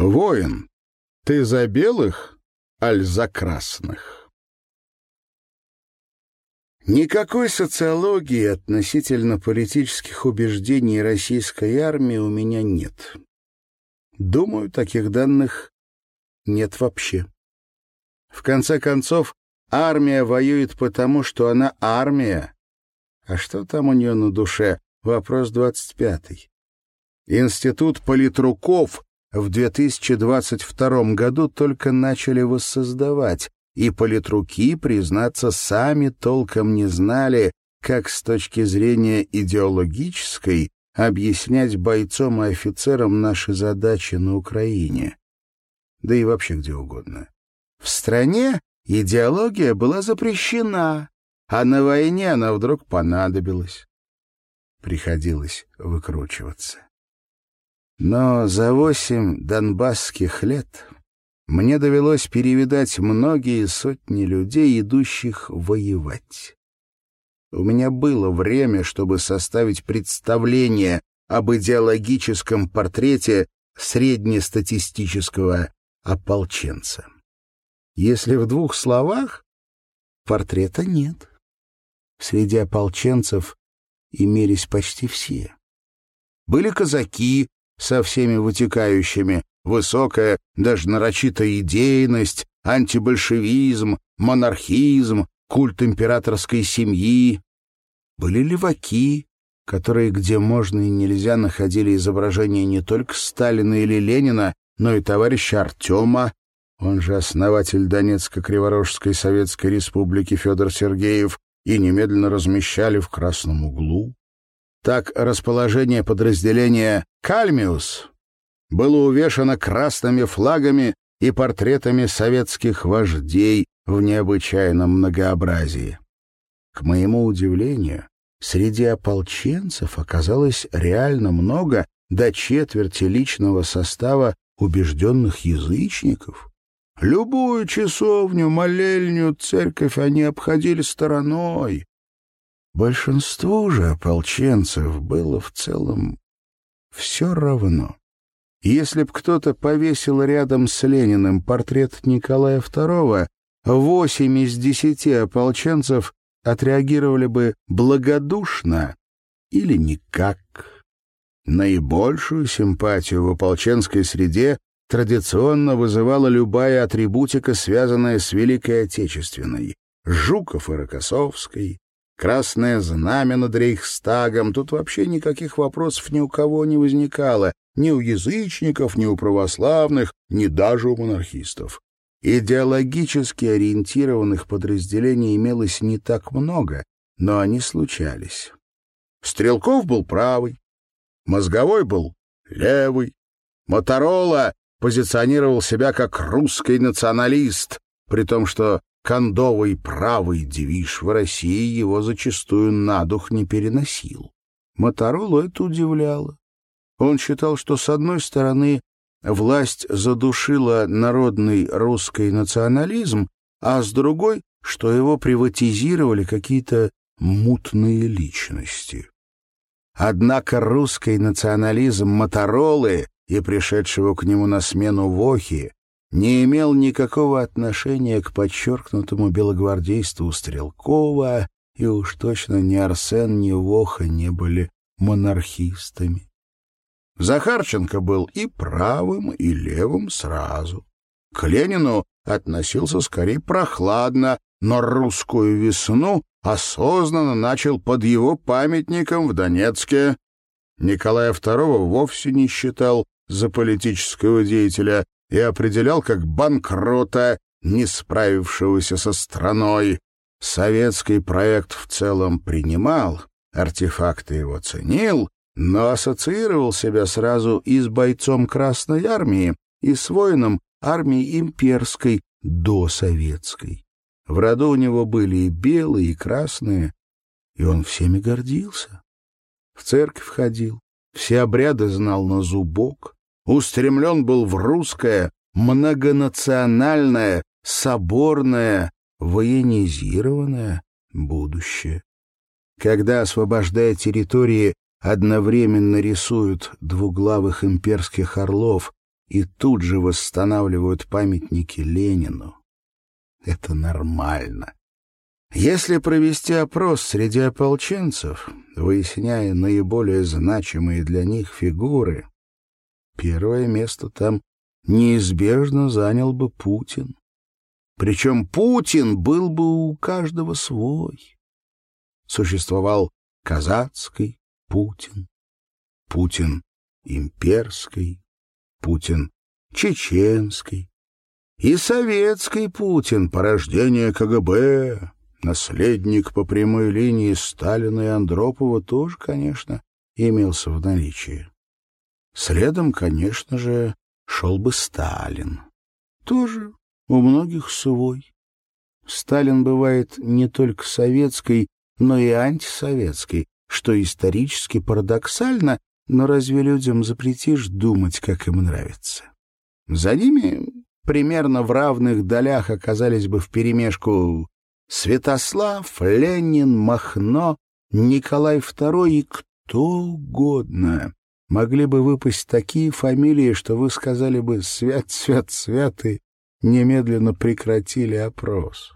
Воин, ты за белых, аль за красных? Никакой социологии относительно политических убеждений российской армии у меня нет. Думаю, таких данных нет вообще. В конце концов, армия воюет потому, что она армия. А что там у нее на душе? Вопрос двадцать пятый. Институт политруков в 2022 году только начали воссоздавать, и политруки, признаться, сами толком не знали, как с точки зрения идеологической объяснять бойцам и офицерам наши задачи на Украине. Да и вообще где угодно. В стране идеология была запрещена, а на войне она вдруг понадобилась. Приходилось выкручиваться. Но за восемь донбасских лет мне довелось перевидать многие сотни людей, идущих воевать. У меня было время, чтобы составить представление об идеологическом портрете среднестатистического ополченца. Если в двух словах, портрета нет. Среди ополченцев имелись почти все. Были казаки, со всеми вытекающими, высокая, даже нарочитая идейность, антибольшевизм, монархизм, культ императорской семьи. Были леваки, которые где можно и нельзя находили изображения не только Сталина или Ленина, но и товарища Артема, он же основатель Донецко-Криворожской Советской Республики Федор Сергеев, и немедленно размещали в красном углу. Так расположение подразделения «Кальмиус» было увешано красными флагами и портретами советских вождей в необычайном многообразии. К моему удивлению, среди ополченцев оказалось реально много до четверти личного состава убежденных язычников. Любую часовню, молельню, церковь они обходили стороной, Большинству же ополченцев было в целом все равно. Если б кто-то повесил рядом с Лениным портрет Николая II, восемь из десяти ополченцев отреагировали бы благодушно или никак. Наибольшую симпатию в ополченской среде традиционно вызывала любая атрибутика, связанная с Великой Отечественной. Жуков и Рокоссовской, Красное знамя над Рейхстагом. Тут вообще никаких вопросов ни у кого не возникало. Ни у язычников, ни у православных, ни даже у монархистов. Идеологически ориентированных подразделений имелось не так много, но они случались. Стрелков был правый, Мозговой был левый, Моторола позиционировал себя как русский националист, при том, что кондовый правый девиш в России его зачастую на дух не переносил. Моторолу это удивляло. Он считал, что, с одной стороны, власть задушила народный русский национализм, а с другой, что его приватизировали какие-то мутные личности. Однако русский национализм Моторолы и пришедшего к нему на смену Вохи не имел никакого отношения к подчеркнутому белогвардейству Стрелкова, и уж точно ни Арсен, ни Воха не были монархистами. Захарченко был и правым, и левым сразу. К Ленину относился скорее прохладно, но русскую весну осознанно начал под его памятником в Донецке. Николая II вовсе не считал за политического деятеля, и определял как банкрота, не справившегося со страной. Советский проект в целом принимал, артефакты его ценил, но ассоциировал себя сразу и с бойцом Красной Армии, и с воином армии имперской до советской. В роду у него были и белые, и красные, и он всеми гордился. В церковь ходил, все обряды знал на зубок, устремлен был в русское, многонациональное, соборное, военизированное будущее. Когда, освобождая территории, одновременно рисуют двуглавых имперских орлов и тут же восстанавливают памятники Ленину. Это нормально. Если провести опрос среди ополченцев, выясняя наиболее значимые для них фигуры, первое место там неизбежно занял бы Путин. Причем Путин был бы у каждого свой. Существовал казацкий Путин, Путин имперский, Путин чеченский и советский Путин, порождение КГБ, наследник по прямой линии Сталина и Андропова тоже, конечно, имелся в наличии. Следом, конечно же, шел бы Сталин. Тоже у многих свой. Сталин бывает не только советской, но и антисоветской, что исторически парадоксально, но разве людям запретишь думать, как им нравится? За ними примерно в равных долях оказались бы вперемешку Святослав, Ленин, Махно, Николай II и кто угодно могли бы выпасть такие фамилии, что вы сказали бы «свят, свят, свят» и немедленно прекратили опрос.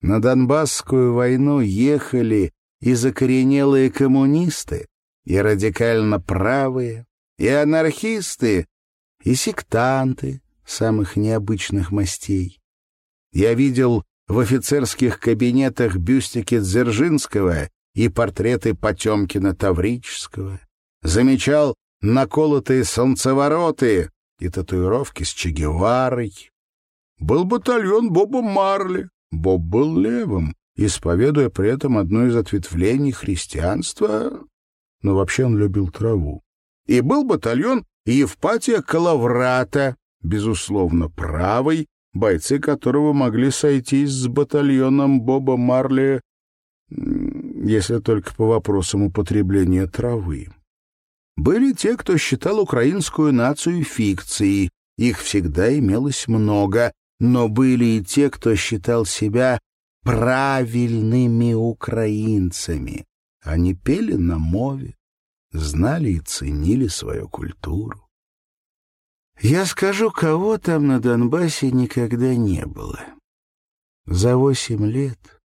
На Донбасскую войну ехали и закоренелые коммунисты, и радикально правые, и анархисты, и сектанты самых необычных мастей. Я видел в офицерских кабинетах бюстики Дзержинского и портреты Потемкина-Таврического замечал наколотые солнцевороты и татуировки с Че Геварой. Был батальон Боба Марли. Боб был левым, исповедуя при этом одно из ответвлений христианства, но вообще он любил траву. И был батальон Евпатия Калаврата, безусловно, правый, бойцы которого могли сойтись с батальоном Боба Марли, если только по вопросам употребления травы. Были те, кто считал украинскую нацию фикцией, их всегда имелось много, но были и те, кто считал себя правильными украинцами. Они пели на мове, знали и ценили свою культуру. Я скажу, кого там на Донбассе никогда не было. За восемь лет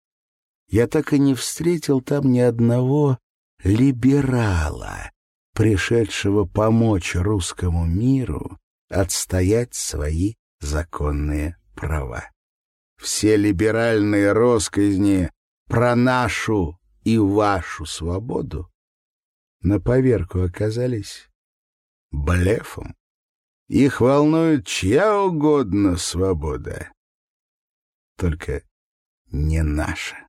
я так и не встретил там ни одного либерала, пришедшего помочь русскому миру отстоять свои законные права. Все либеральные росказни про нашу и вашу свободу на поверку оказались блефом. Их волнует чья угодно свобода, только не наша.